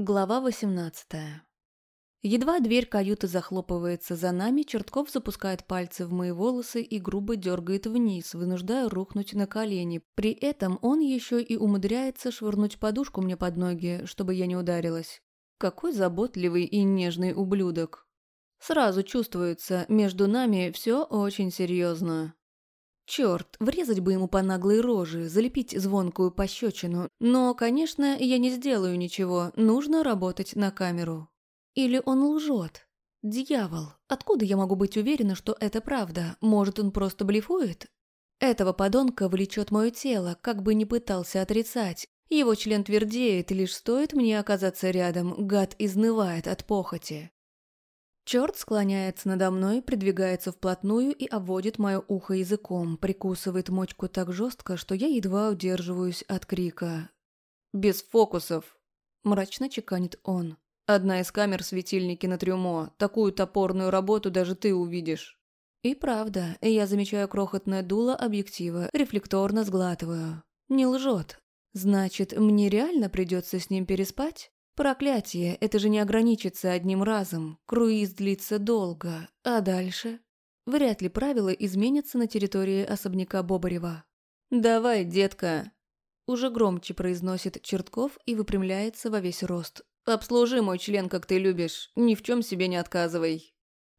Глава 18 Едва дверь каюты захлопывается за нами, Чертков запускает пальцы в мои волосы и грубо дергает вниз, вынуждая рухнуть на колени. При этом он еще и умудряется швырнуть подушку мне под ноги, чтобы я не ударилась. Какой заботливый и нежный ублюдок. Сразу чувствуется, между нами все очень серьезно. Черт, врезать бы ему по наглой роже, залепить звонкую пощечину. Но, конечно, я не сделаю ничего, нужно работать на камеру. Или он лжет? Дьявол, откуда я могу быть уверена, что это правда? Может, он просто блефует? Этого подонка влечет мое тело, как бы ни пытался отрицать. Его член твердеет, лишь стоит мне оказаться рядом, гад изнывает от похоти. Черт склоняется надо мной, придвигается вплотную и обводит мое ухо языком, прикусывает мочку так жестко, что я едва удерживаюсь от крика. «Без фокусов!» – мрачно чеканит он. «Одна из камер светильники на трюмо. Такую топорную работу даже ты увидишь». И правда, я замечаю крохотное дуло объектива, рефлекторно сглатываю. Не лжет. Значит, мне реально придется с ним переспать? Проклятие, это же не ограничится одним разом. Круиз длится долго. А дальше? Вряд ли правила изменятся на территории особняка Бобарева. «Давай, детка!» Уже громче произносит Чертков и выпрямляется во весь рост. «Обслужи мой член, как ты любишь. Ни в чем себе не отказывай».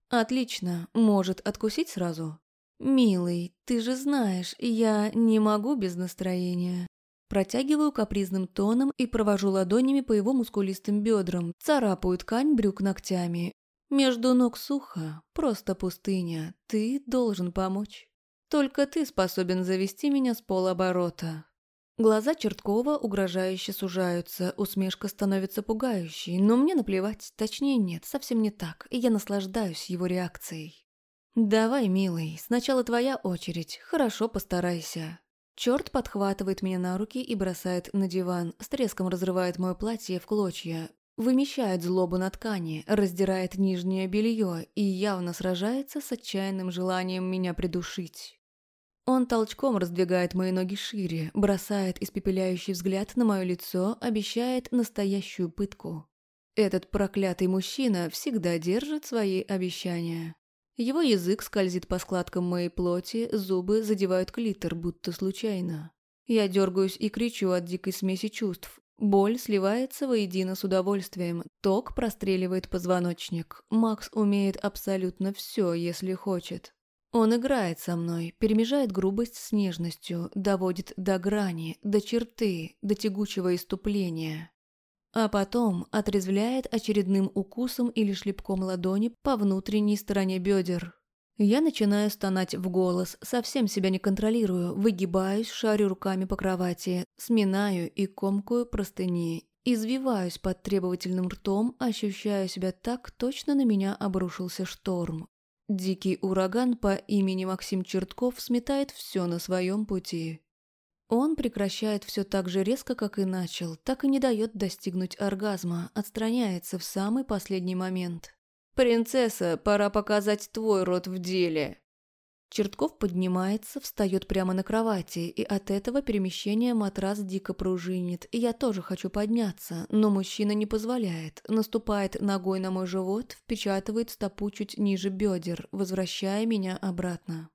«Отлично. Может, откусить сразу?» «Милый, ты же знаешь, я не могу без настроения». Протягиваю капризным тоном и провожу ладонями по его мускулистым бедрам, царапаю ткань брюк ногтями. Между ног сухо, просто пустыня. Ты должен помочь. Только ты способен завести меня с полоборота. Глаза Черткова угрожающе сужаются, усмешка становится пугающей, но мне наплевать, точнее нет, совсем не так, и я наслаждаюсь его реакцией. «Давай, милый, сначала твоя очередь, хорошо постарайся». Черт подхватывает меня на руки и бросает на диван, с треском разрывает мое платье в клочья, вымещает злобу на ткани, раздирает нижнее белье и явно сражается с отчаянным желанием меня придушить. Он толчком раздвигает мои ноги шире, бросает испепеляющий взгляд на мое лицо, обещает настоящую пытку. Этот проклятый мужчина всегда держит свои обещания. Его язык скользит по складкам моей плоти, зубы задевают клитор, будто случайно. Я дергаюсь и кричу от дикой смеси чувств. Боль сливается воедино с удовольствием, ток простреливает позвоночник. Макс умеет абсолютно все, если хочет. Он играет со мной, перемежает грубость с нежностью, доводит до грани, до черты, до тягучего иступления. А потом отрезвляет очередным укусом или шлепком ладони по внутренней стороне бедер. Я начинаю стонать в голос, совсем себя не контролирую, выгибаюсь, шарю руками по кровати, сминаю и комкую простыни. Извиваюсь под требовательным ртом, ощущаю себя так, точно на меня обрушился шторм. Дикий ураган по имени Максим Чертков сметает все на своем пути. Он прекращает все так же резко, как и начал, так и не дает достигнуть оргазма, отстраняется в самый последний момент. «Принцесса, пора показать твой рот в деле!» Чертков поднимается, встает прямо на кровати, и от этого перемещения матрас дико пружинит, и я тоже хочу подняться, но мужчина не позволяет, наступает ногой на мой живот, впечатывает стопу чуть ниже бедер, возвращая меня обратно.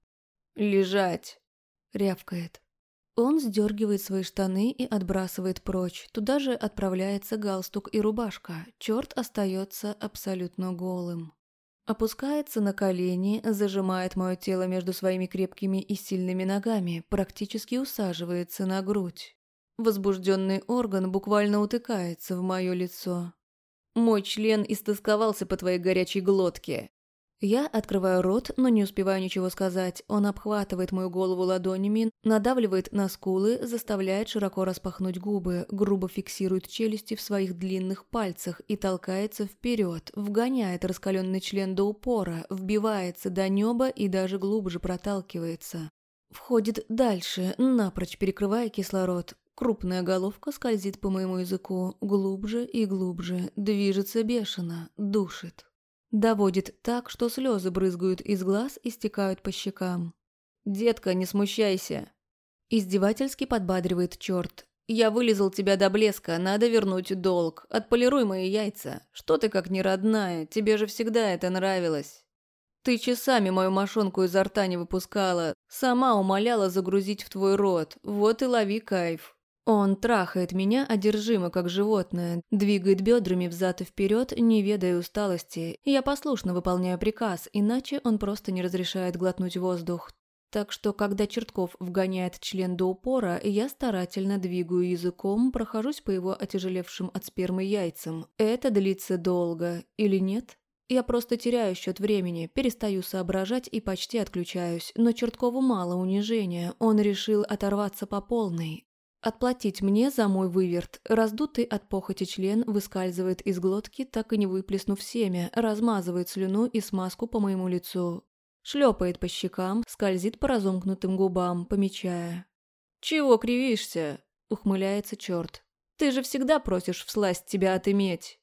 «Лежать!» — рявкает. Он сдергивает свои штаны и отбрасывает прочь. Туда же отправляется галстук и рубашка. Черт остается абсолютно голым. Опускается на колени, зажимает мое тело между своими крепкими и сильными ногами, практически усаживается на грудь. Возбужденный орган буквально утыкается в мое лицо. «Мой член истосковался по твоей горячей глотке», я открываю рот, но не успеваю ничего сказать. Он обхватывает мою голову ладонями, надавливает на скулы, заставляет широко распахнуть губы, грубо фиксирует челюсти в своих длинных пальцах и толкается вперед, вгоняет раскаленный член до упора, вбивается до неба и даже глубже проталкивается. Входит дальше, напрочь перекрывая кислород. Крупная головка скользит по моему языку глубже и глубже, движется бешено, душит. Доводит так, что слезы брызгают из глаз и стекают по щекам. «Детка, не смущайся!» Издевательски подбадривает черт. Я вылезал тебя до блеска, надо вернуть долг. Отполируй мои яйца. Что ты как не родная, тебе же всегда это нравилось. Ты часами мою мошонку изо рта не выпускала, сама умоляла загрузить в твой рот. Вот и лови кайф. Он трахает меня одержимо, как животное, двигает бедрами взад и вперед, не ведая усталости. Я послушно выполняю приказ, иначе он просто не разрешает глотнуть воздух. Так что, когда Чертков вгоняет член до упора, я старательно двигаю языком, прохожусь по его отяжелевшим от спермы яйцам. Это длится долго. Или нет? Я просто теряю счет времени, перестаю соображать и почти отключаюсь, но Черткову мало унижения, он решил оторваться по полной. Отплатить мне за мой выверт. Раздутый от похоти член выскальзывает из глотки, так и не выплеснув семя, размазывает слюну и смазку по моему лицу. Шлепает по щекам, скользит по разомкнутым губам, помечая. «Чего кривишься?» – ухмыляется черт. «Ты же всегда просишь всласть тебя отыметь».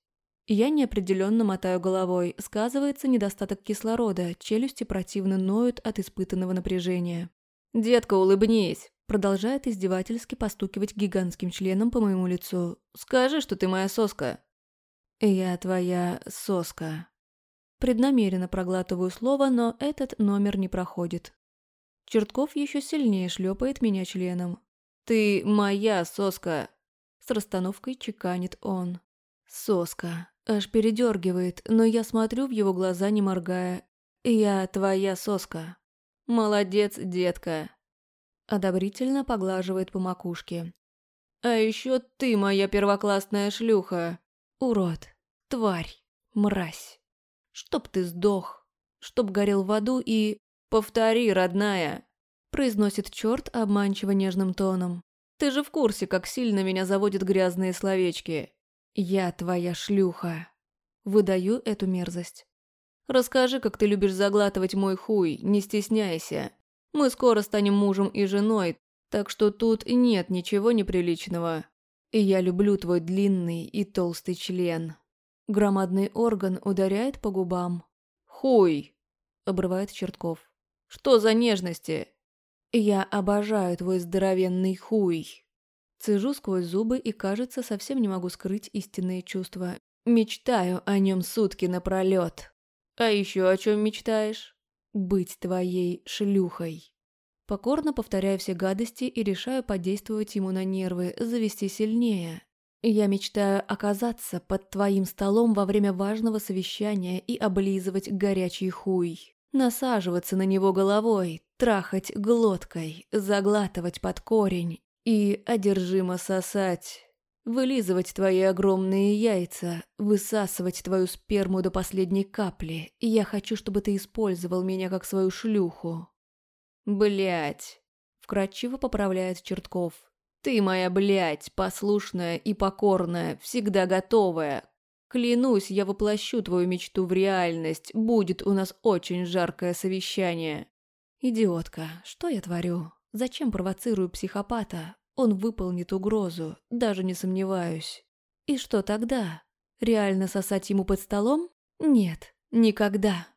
Я неопределенно мотаю головой. Сказывается недостаток кислорода, челюсти противно ноют от испытанного напряжения. «Детка, улыбнись!» Продолжает издевательски постукивать гигантским членом по моему лицу. «Скажи, что ты моя соска!» «Я твоя соска», Преднамеренно проглатываю слово, но этот номер не проходит. Чертков еще сильнее шлепает меня членом. «Ты моя соска!» С расстановкой чеканит он. «Соска!» Аж передергивает, но я смотрю в его глаза, не моргая. «Я твоя соска!» «Молодец, детка!» Одобрительно поглаживает по макушке. «А еще ты моя первоклассная шлюха!» «Урод! Тварь! Мразь!» Чтоб ты сдох, чтоб горел в аду и... «Повтори, родная!» Произносит черт обманчиво нежным тоном. «Ты же в курсе, как сильно меня заводят грязные словечки. Я твоя шлюха!» Выдаю эту мерзость. «Расскажи, как ты любишь заглатывать мой хуй, не стесняйся. Мы скоро станем мужем и женой, так что тут нет ничего неприличного. И я люблю твой длинный и толстый член». Громадный орган ударяет по губам. «Хуй!» — обрывает Чертков. «Что за нежности?» «Я обожаю твой здоровенный хуй!» Цежу сквозь зубы и, кажется, совсем не могу скрыть истинные чувства. Мечтаю о нем сутки напролет. А еще о чем мечтаешь? Быть твоей шлюхой. Покорно повторяю все гадости и решаю подействовать ему на нервы, завести сильнее. Я мечтаю оказаться под твоим столом во время важного совещания и облизывать горячий хуй. Насаживаться на него головой, трахать глоткой, заглатывать под корень и одержимо сосать. Вылизывать твои огромные яйца, высасывать твою сперму до последней капли. Я хочу, чтобы ты использовал меня как свою шлюху. Блять, вкратчиво поправляет Чертков. Ты моя блядь, послушная и покорная, всегда готовая. Клянусь, я воплощу твою мечту в реальность. Будет у нас очень жаркое совещание. Идиотка, что я творю? Зачем провоцирую психопата? Он выполнит угрозу, даже не сомневаюсь. И что тогда? Реально сосать ему под столом? Нет, никогда.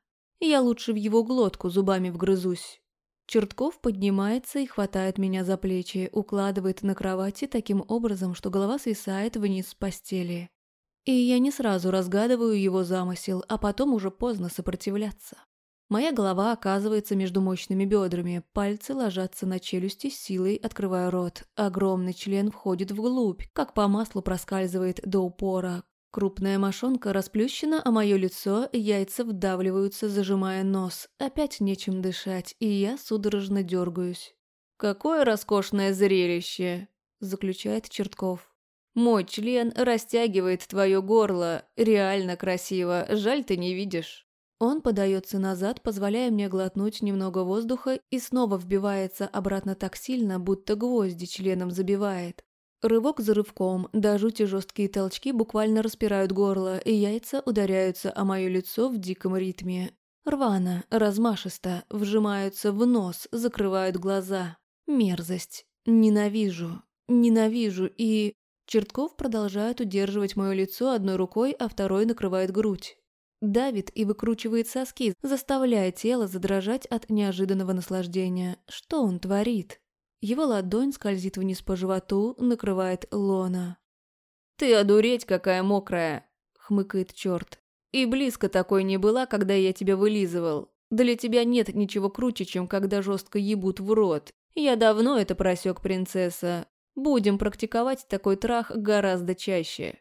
Я лучше в его глотку зубами вгрызусь. Чертков поднимается и хватает меня за плечи, укладывает на кровати таким образом, что голова свисает вниз с постели. И я не сразу разгадываю его замысел, а потом уже поздно сопротивляться. Моя голова оказывается между мощными бедрами, пальцы ложатся на челюсти силой, открывая рот. Огромный член входит вглубь, как по маслу проскальзывает до упора, Крупная мошонка расплющена, а мое лицо, яйца вдавливаются, зажимая нос. Опять нечем дышать, и я судорожно дергаюсь. «Какое роскошное зрелище!» – заключает Чертков. «Мой член растягивает твое горло. Реально красиво. Жаль, ты не видишь». Он подается назад, позволяя мне глотнуть немного воздуха и снова вбивается обратно так сильно, будто гвозди членом забивает. Рывок за рывком, до жути жесткие толчки буквально распирают горло, и яйца ударяются о мое лицо в диком ритме. Рвано, размашисто, вжимаются в нос, закрывают глаза. Мерзость. Ненавижу. Ненавижу и... Чертков продолжает удерживать мое лицо одной рукой, а второй накрывает грудь. Давит и выкручивает соски, заставляя тело задрожать от неожиданного наслаждения. Что он творит? Его ладонь скользит вниз по животу, накрывает лона. «Ты одуреть какая мокрая!» — хмыкает черт. «И близко такой не была, когда я тебя вылизывал. Для тебя нет ничего круче, чем когда жестко ебут в рот. Я давно это просек, принцесса. Будем практиковать такой трах гораздо чаще».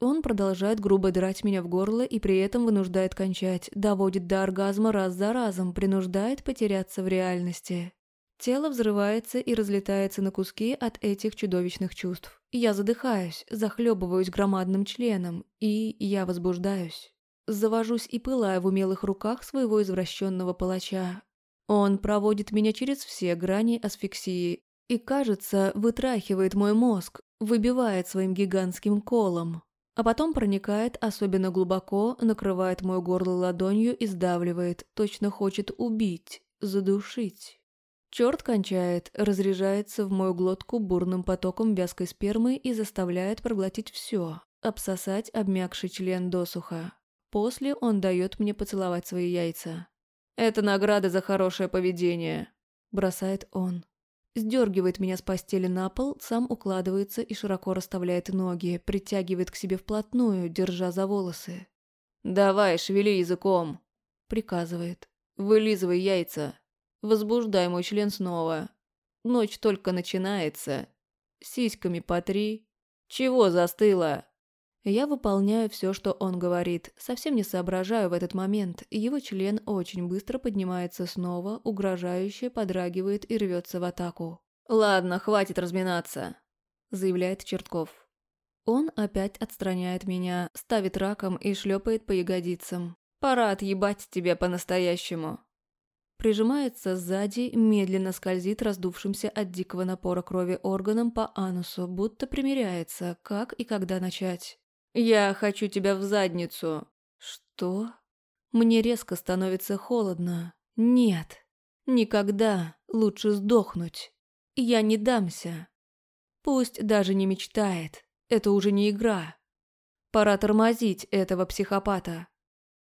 Он продолжает грубо драть меня в горло и при этом вынуждает кончать, доводит до оргазма раз за разом, принуждает потеряться в реальности. Тело взрывается и разлетается на куски от этих чудовищных чувств. Я задыхаюсь, захлебываюсь громадным членом, и я возбуждаюсь. Завожусь и пылаю в умелых руках своего извращенного палача. Он проводит меня через все грани асфиксии и, кажется, вытрахивает мой мозг, выбивает своим гигантским колом. А потом проникает особенно глубоко, накрывает мой горло ладонью и сдавливает, точно хочет убить, задушить. Черт кончает, разряжается в мою глотку бурным потоком вязкой спермы и заставляет проглотить все, обсосать обмякший член досуха. После он дает мне поцеловать свои яйца. «Это награда за хорошее поведение», – бросает он. Сдергивает меня с постели на пол, сам укладывается и широко расставляет ноги, притягивает к себе вплотную, держа за волосы. «Давай, шевели языком», – приказывает. «Вылизывай яйца». Возбуждай мой член снова. Ночь только начинается. Сиськами по три. Чего застыла? Я выполняю все, что он говорит, совсем не соображаю в этот момент. Его член очень быстро поднимается снова, угрожающе подрагивает и рвется в атаку. «Ладно, хватит разминаться», – заявляет Чертков. Он опять отстраняет меня, ставит раком и шлепает по ягодицам. «Пора отъебать тебя по-настоящему» прижимается сзади, медленно скользит раздувшимся от дикого напора крови органом по анусу, будто примеряется, как и когда начать. «Я хочу тебя в задницу». «Что?» Мне резко становится холодно. «Нет, никогда, лучше сдохнуть. Я не дамся. Пусть даже не мечтает, это уже не игра. Пора тормозить этого психопата».